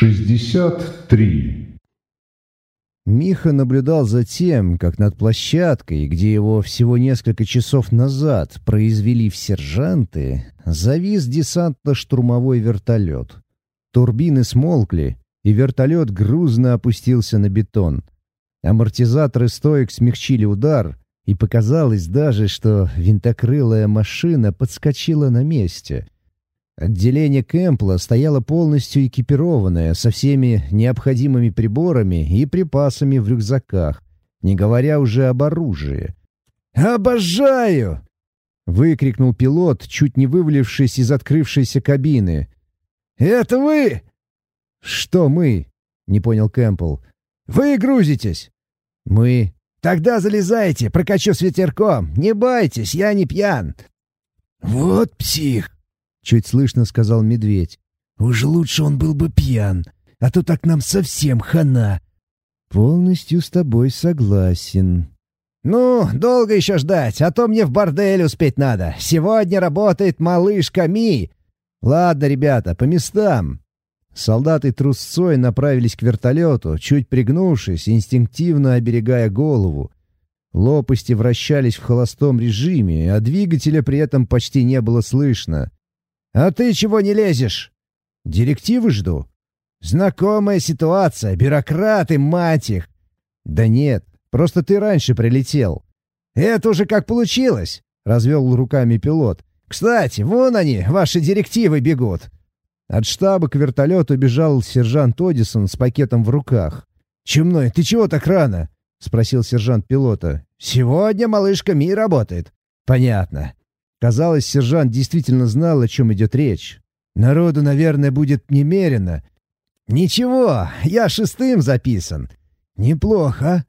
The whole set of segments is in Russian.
63. Миха наблюдал за тем, как над площадкой, где его всего несколько часов назад произвели в сержанты, завис десантно-штурмовой вертолет. Турбины смолкли, и вертолет грузно опустился на бетон. Амортизаторы стоек смягчили удар, и показалось даже, что винтокрылая машина подскочила на месте — Отделение Кэмпла стояло полностью экипированное, со всеми необходимыми приборами и припасами в рюкзаках, не говоря уже об оружии. «Обожаю!» — выкрикнул пилот, чуть не вывалившись из открывшейся кабины. «Это вы?» «Что мы?» — не понял Кэмпл. «Вы грузитесь?» «Мы». «Тогда залезайте, прокачу с ветерком. Не бойтесь, я не пьян». «Вот псих!» — чуть слышно сказал медведь. «Уж лучше он был бы пьян, а то так нам совсем хана». «Полностью с тобой согласен». «Ну, долго еще ждать, а то мне в бордель успеть надо. Сегодня работает малышка Ми». «Ладно, ребята, по местам». Солдаты трусцой направились к вертолету, чуть пригнувшись, инстинктивно оберегая голову. Лопасти вращались в холостом режиме, а двигателя при этом почти не было слышно. «А ты чего не лезешь?» «Директивы жду». «Знакомая ситуация, бюрократы, мать их!» «Да нет, просто ты раньше прилетел». «Это уже как получилось!» — развел руками пилот. «Кстати, вон они, ваши директивы бегут!» От штаба к вертолету бежал сержант Одисон с пакетом в руках. «Чумной, ты чего так рано?» — спросил сержант пилота. «Сегодня малышка Ми работает». «Понятно. Казалось, сержант действительно знал, о чем идет речь. Народу, наверное, будет немерено. «Ничего, я шестым записан». «Неплохо».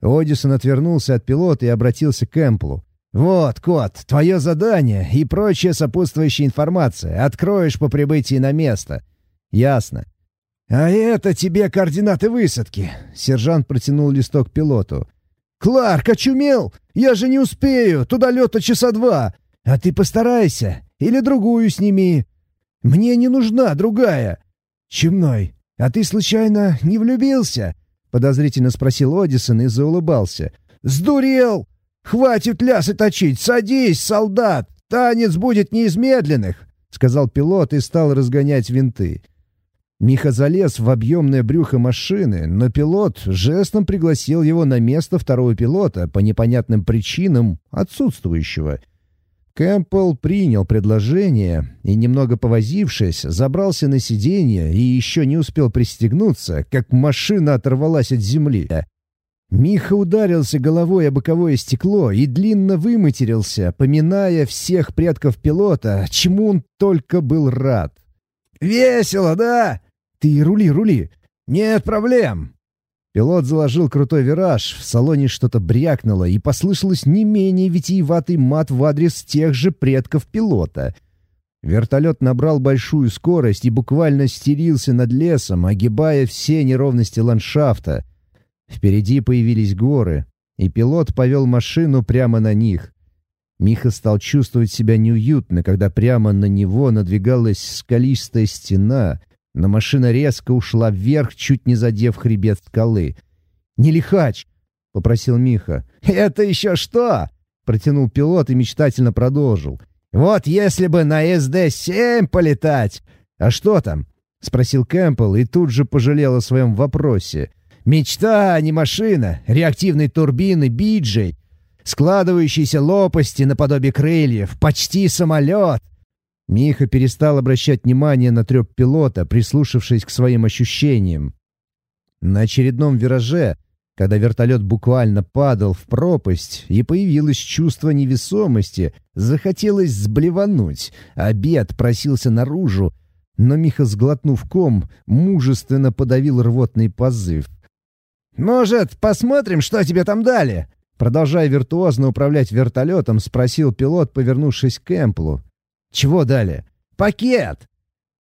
Одисон отвернулся от пилота и обратился к Эмплу. «Вот, кот, твое задание и прочая сопутствующая информация. Откроешь по прибытии на место». «Ясно». «А это тебе координаты высадки». Сержант протянул листок пилоту. «Кларк, очумел? Я же не успею. Туда лета часа два. «А ты постарайся, или другую сними. Мне не нужна другая». «Чемной, а ты случайно не влюбился?» — подозрительно спросил Одисон и заулыбался. «Сдурел! Хватит лясы точить! Садись, солдат! Танец будет не из медленных!» — сказал пилот и стал разгонять винты. Миха залез в объемное брюхо машины, но пилот жестом пригласил его на место второго пилота по непонятным причинам отсутствующего — Кэмпбелл принял предложение и, немного повозившись, забрался на сиденье и еще не успел пристегнуться, как машина оторвалась от земли. Миха ударился головой о боковое стекло и длинно выматерился, поминая всех предков пилота, чему он только был рад. «Весело, да?» «Ты рули, рули!» «Нет проблем!» Пилот заложил крутой вираж, в салоне что-то брякнуло, и послышалось не менее витиеватый мат в адрес тех же предков пилота. Вертолет набрал большую скорость и буквально стерился над лесом, огибая все неровности ландшафта. Впереди появились горы, и пилот повел машину прямо на них. Миха стал чувствовать себя неуютно, когда прямо на него надвигалась скалистая стена — но машина резко ушла вверх, чуть не задев хребет скалы. «Не лихач!» — попросил Миха. «Это еще что?» — протянул пилот и мечтательно продолжил. «Вот если бы на СД-7 полетать!» «А что там?» — спросил Кэмпбелл и тут же пожалел о своем вопросе. «Мечта, а не машина. Реактивной турбины Биджей. Складывающиеся лопасти наподобие крыльев. Почти самолет. Миха перестал обращать внимание на треп пилота, прислушавшись к своим ощущениям. На очередном вираже, когда вертолет буквально падал в пропасть и появилось чувство невесомости, захотелось сблевануть, обед просился наружу, но Миха, сглотнув ком, мужественно подавил рвотный позыв. «Может, посмотрим, что тебе там дали?» Продолжая виртуозно управлять вертолетом, спросил пилот, повернувшись к Эмплу. Чего дали? Пакет!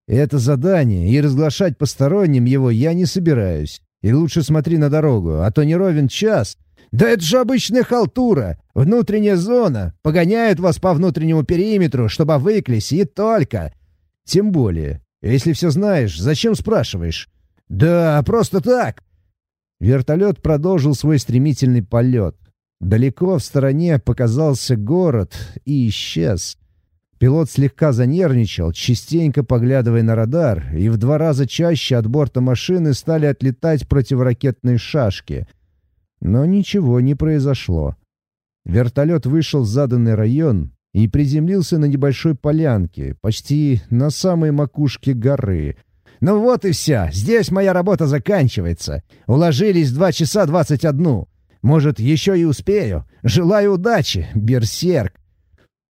Это задание, и разглашать посторонним его я не собираюсь. И лучше смотри на дорогу, а то не ровен час. Да это же обычная халтура, внутренняя зона. Погоняют вас по внутреннему периметру, чтобы выклись, и только. Тем более, если все знаешь, зачем спрашиваешь? «Да, просто так!» Вертолет продолжил свой стремительный полет. Далеко в стороне показался город и исчез. Пилот слегка занервничал, частенько поглядывая на радар, и в два раза чаще от борта машины стали отлетать противоракетные шашки. Но ничего не произошло. Вертолет вышел в заданный район и приземлился на небольшой полянке, почти на самой макушке горы. «Ну вот и все, здесь моя работа заканчивается. Уложились два часа двадцать одну. Может, еще и успею. Желаю удачи, берсерк!»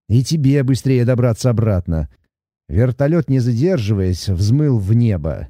И тебе быстрее добраться обратно. Вертолет, не задерживаясь, взмыл в небо.